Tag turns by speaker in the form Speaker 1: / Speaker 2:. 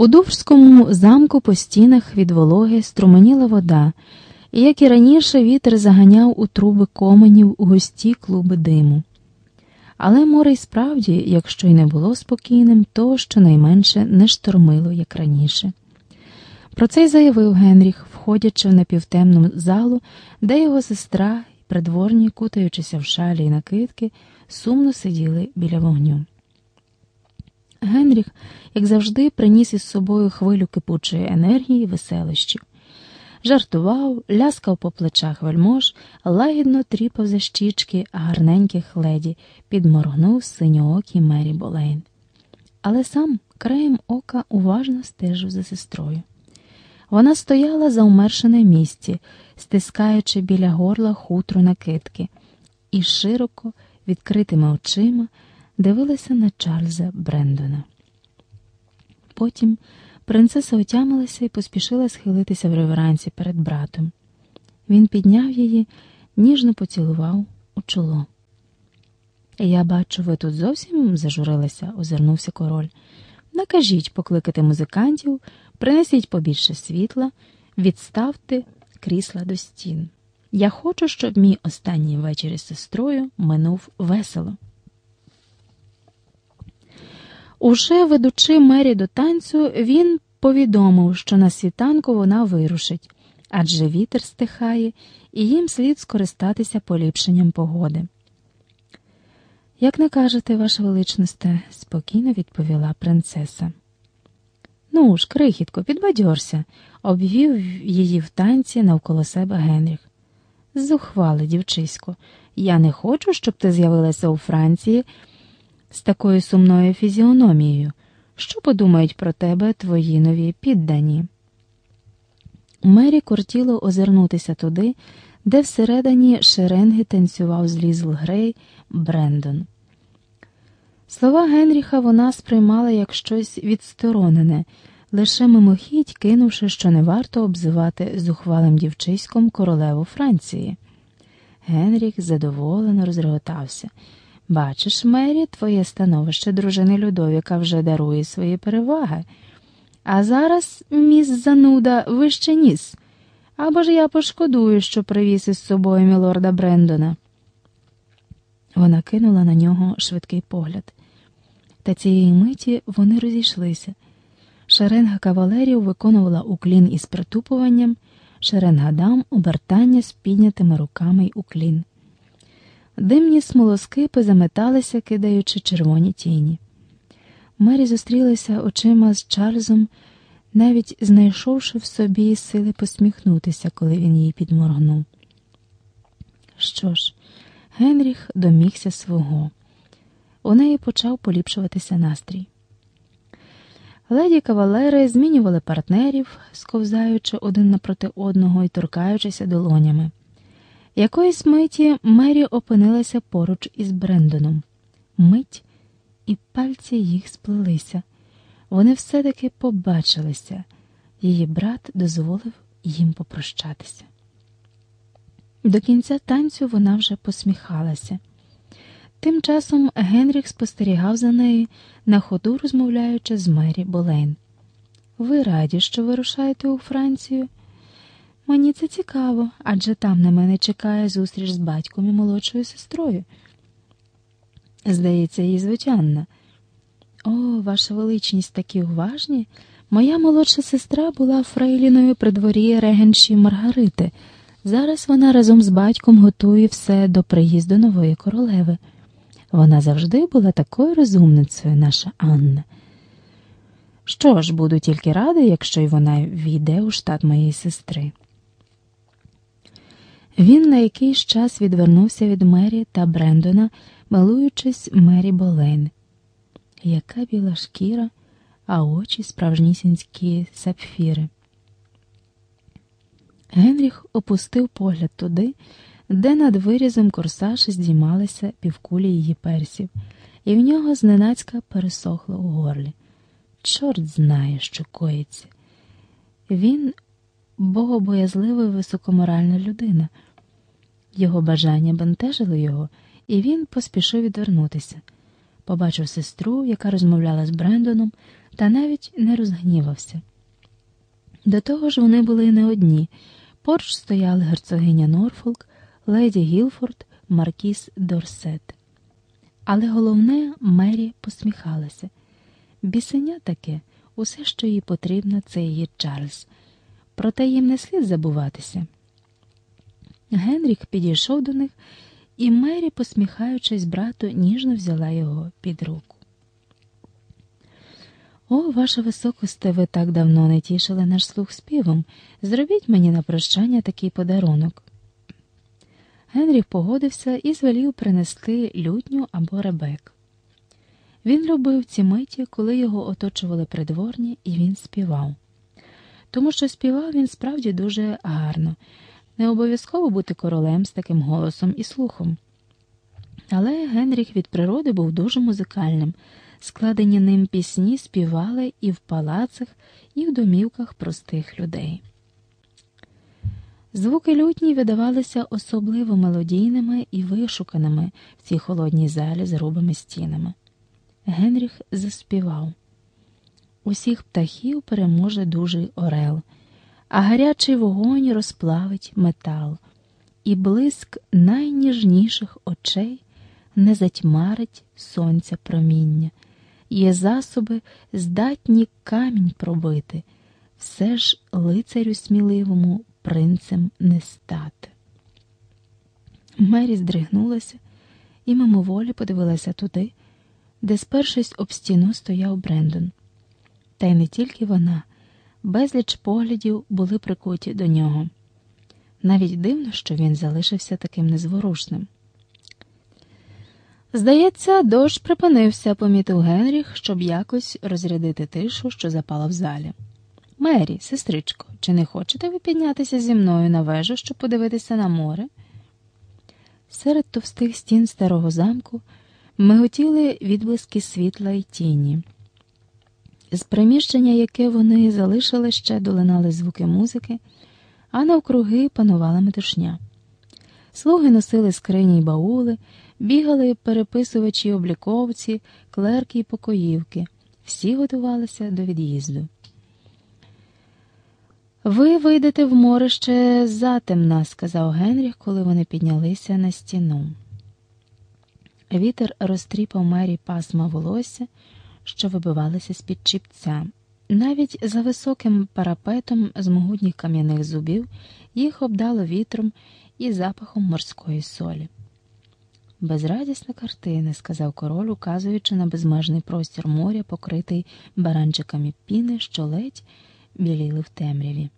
Speaker 1: У Довжському замку по стінах від вологи струменіла вода, і, як і раніше, вітер заганяв у труби коменів густі клуби диму. Але море й справді, якщо й не було спокійним, то щонайменше не штормило, як раніше. Про це й заявив Генріх, входячи в напівтемну залу, де його сестра і придворні, кутаючися в шалі й накидки, сумно сиділи біля вогню. Генріх, як завжди, приніс із собою хвилю кипучої енергії і веселощів. Жартував, ляскав по плечах вельмож, лагідно тріпав за щічки гарненьких леді, підморгнув синьоокій Мері Болейн. Але сам краєм ока уважно стежив за сестрою. Вона стояла за умершене місці, стискаючи біля горла хутру накидки, і широко, відкритими очима дивилася на Чарльза Брендона. Потім принцеса отямилася і поспішила схилитися в реверансі перед братом. Він підняв її, ніжно поцілував у чоло. Я бачу, ви тут зовсім зажурилися, озирнувся король. Накажіть покликати музикантів, принесіть побільше світла, відставте крісла до стін. Я хочу, щоб мій останній вечір із сестрою минув весело. Уже ведучи мері до танцю, він повідомив, що на світанку вона вирушить, адже вітер стихає, і їм слід скористатися поліпшенням погоди. Як не кажете, ваше величносте, спокійно відповіла принцеса. Ну ж, крихітко, підбадьорся, обвів її в танці навколо себе Генріх. Зухвали, дівчисько, я не хочу, щоб ти з'явилася у Франції з такою сумною фізіономією. Що подумають про тебе твої нові піддані? Мері кортіло озирнутися туди, де всередині шеренги танцював з Лізл Грей Брендон. Слова Генріха вона сприймала як щось відсторонене, лише мимохідь кинувши, що не варто обзивати зухвалим дівчиськом королеву Франції. Генріх задоволено розреготався. Бачиш, Мері, твоє становище дружини Людовіка вже дарує свої переваги. А зараз, міс зануда, вище ніс. Або ж я пошкодую, що привіз із собою мілорда Брендона. Вона кинула на нього швидкий погляд. Та цієї миті вони розійшлися. Шеренга кавалерів виконувала уклін із притупуванням, шеренга дам обертання з піднятими руками й уклін. Димні смолоскипи заметалися, кидаючи червоні тіні. Мері зустрілася очима з Чарльзом, навіть знайшовши в собі сили посміхнутися, коли він їй підморгнув. Що ж, Генріх домігся свого. У неї почав поліпшуватися настрій. Леді кавалери змінювали партнерів, сковзаючи один напроти одного і торкаючися долонями. Якоїсь миті Мері опинилася поруч із Брендоном. Мить, і пальці їх сплелися. Вони все-таки побачилися. Її брат дозволив їм попрощатися. До кінця танцю вона вже посміхалася. Тим часом Генріх спостерігав за нею, на ходу розмовляючи з Мері Болейн. Ви раді, що вирушаєте у Францію? Мені це цікаво, адже там на мене чекає зустріч з батьком і молодшою сестрою. Здається, їй звичайна. О, ваша величність такі уважні. Моя молодша сестра була фрейліною при дворі регенші Маргарити. Зараз вона разом з батьком готує все до приїзду нової королеви. Вона завжди була такою розумницею, наша Анна. Що ж, буду тільки рада, якщо й вона війде у штат моєї сестри. Він на якийсь час відвернувся від Мері та Брендона, милуючись Мері Болейн. Яка біла шкіра, а очі справжнісінські сапфіри. Генріх опустив погляд туди, де над вирізом корсажа здіймалися півкулі її персів, і в нього зненацька пересохло у горлі. Чорт знає, що коїться. Він богобоязлива і високоморальна людина. Його бажання бентежили його, і він поспішив відвернутися. Побачив сестру, яка розмовляла з Брендоном, та навіть не розгнівався. До того ж, вони були не одні. Поруч стояли герцогиня Норфолк, леді Гілфорд, Маркіс Дорсет. Але головне, Мері посміхалася. Бісеня таке, усе, що їй потрібно, це її Чарльз. Проте їм не слід забуватися. Генрік підійшов до них, і Мері, посміхаючись брату, ніжно взяла його під руку. О, ваша високосте, ви так давно не тішили наш слух співом. Зробіть мені на прощання такий подарунок. Генріх погодився і звелів принести лютню або ребек. Він любив ці миті, коли його оточували придворні, і він співав. Тому що співав він справді дуже гарно, не обов'язково бути королем з таким голосом і слухом. Але Генріх від природи був дуже музикальним. Складені ним пісні співали і в палацах, і в домівках простих людей. Звуки лютні видавалися особливо мелодійними і вишуканими в цій холодній залі з грубими стінами. Генріх заспівав усіх птахів переможе дужий орел, а гарячий вогонь розплавить метал, і блиск найніжніших очей не затьмарить сонця проміння, є засоби здатні камінь пробити, все ж лицарю сміливому принцем не стати. Мері здригнулася і мимоволі подивилася туди, де, спершись об стіну, стояв Брендон. Та й не тільки вона, безліч поглядів були прикуті до нього. Навіть дивно, що він залишився таким незворушним. Здається, дощ припинився, помітив Генріх, щоб якось розрядити тишу, що запала в залі. Мері, сестричко, чи не хочете ви піднятися зі мною на вежу, щоб подивитися на море? Серед товстих стін старого замку миготіли відблиски світла й тіні. З приміщення, яке вони залишили, ще долинали звуки музики, а навкруги панувала метушня. Слуги носили скрині й баули, бігали переписувачі обліковці, клерки й покоївки, всі готувалися до від'їзду. Ви вийдете в море ще затемна, сказав Генріх, коли вони піднялися на стіну. Вітер розтріпав мері пасма волосся, що вибивалися з під чіпця. Навіть за високим парапетом з могутніх кам'яних зубів їх обдало вітром і запахом морської солі. Безрадісна картина, сказав король, указуючи на безмежний простір моря, покритий баранчиками піни, що ледь біліли в темряві.